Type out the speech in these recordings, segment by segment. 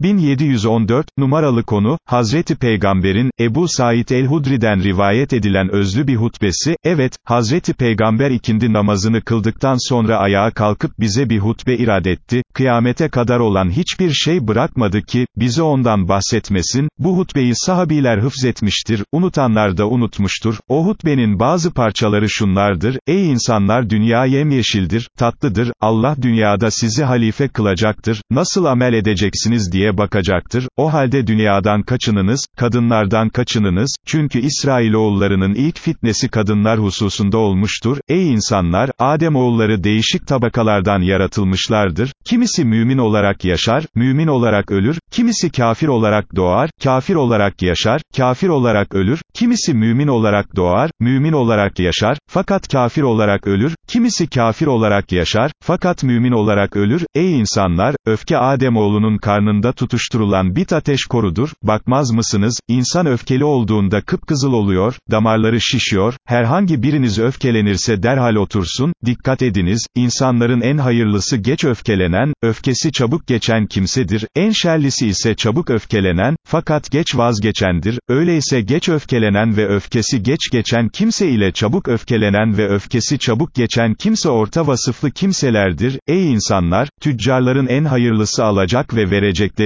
1714, numaralı konu, Hazreti Peygamber'in, Ebu Said el-Hudri'den rivayet edilen özlü bir hutbesi, evet, Hazreti Peygamber ikindi namazını kıldıktan sonra ayağa kalkıp bize bir hutbe irad etti, kıyamete kadar olan hiçbir şey bırakmadı ki, bize ondan bahsetmesin, bu hutbeyi sahabiler hıfzetmiştir, unutanlar da unutmuştur, o hutbenin bazı parçaları şunlardır, ey insanlar dünya yemyeşildir, tatlıdır, Allah dünyada sizi halife kılacaktır, nasıl amel edeceksiniz diye bakacaktır, o halde dünyadan kaçınınız, kadınlardan kaçınınız, çünkü İsrailoğullarının ilk fitnesi kadınlar hususunda olmuştur, ey insanlar, Adem oğulları değişik tabakalardan yaratılmışlardır, kimisi mümin olarak yaşar, mümin olarak ölür, kimisi kafir olarak doğar, kafir olarak yaşar, kafir olarak ölür, kimisi mümin olarak doğar, mümin olarak yaşar, fakat kafir olarak ölür, kimisi kafir olarak yaşar, fakat mümin olarak ölür, ey insanlar, öfke Ademoğlunun karnında tutuşturulan bit ateş korudur, bakmaz mısınız, insan öfkeli olduğunda kıpkızıl oluyor, damarları şişiyor, herhangi biriniz öfkelenirse derhal otursun, dikkat ediniz, insanların en hayırlısı geç öfkelenen, öfkesi çabuk geçen kimsedir, en şerlisi ise çabuk öfkelenen, fakat geç vazgeçendir, öyleyse geç öfkelenen ve öfkesi geç geçen kimse ile çabuk öfkelenen ve öfkesi çabuk geçen kimse orta vasıflı kimselerdir, ey insanlar, tüccarların en hayırlısı alacak ve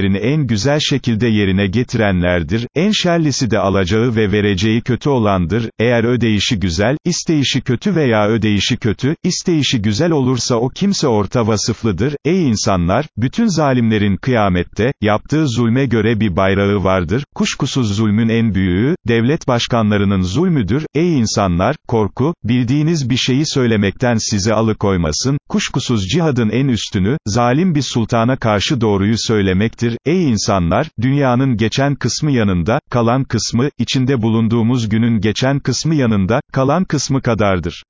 vereceklerini en güzel şekilde yerine getirenlerdir, en şerlisi de alacağı ve vereceği kötü olandır, eğer ödeyişi güzel, isteyişi kötü veya ödeyişi kötü, isteyişi güzel olursa o kimse orta vasıflıdır, ey insanlar, bütün zalimlerin kıyamette, yaptığı zulme göre bir bayrağı vardır, kuşkusuz zulmün en büyüğü, devlet başkanlarının zulmüdür, ey insanlar, korku, bildiğiniz bir şeyi söylemekten sizi alıkoymasın, kuşkusuz cihadın en üstünü, zalim bir sultana karşı doğruyu söylemektir, ey insanlar, dünyanın geçen kısmı yanında, kalan kısmı, içinde bulunduğumuz günün geçen kısmı yanında, kalan kısmı kadardır.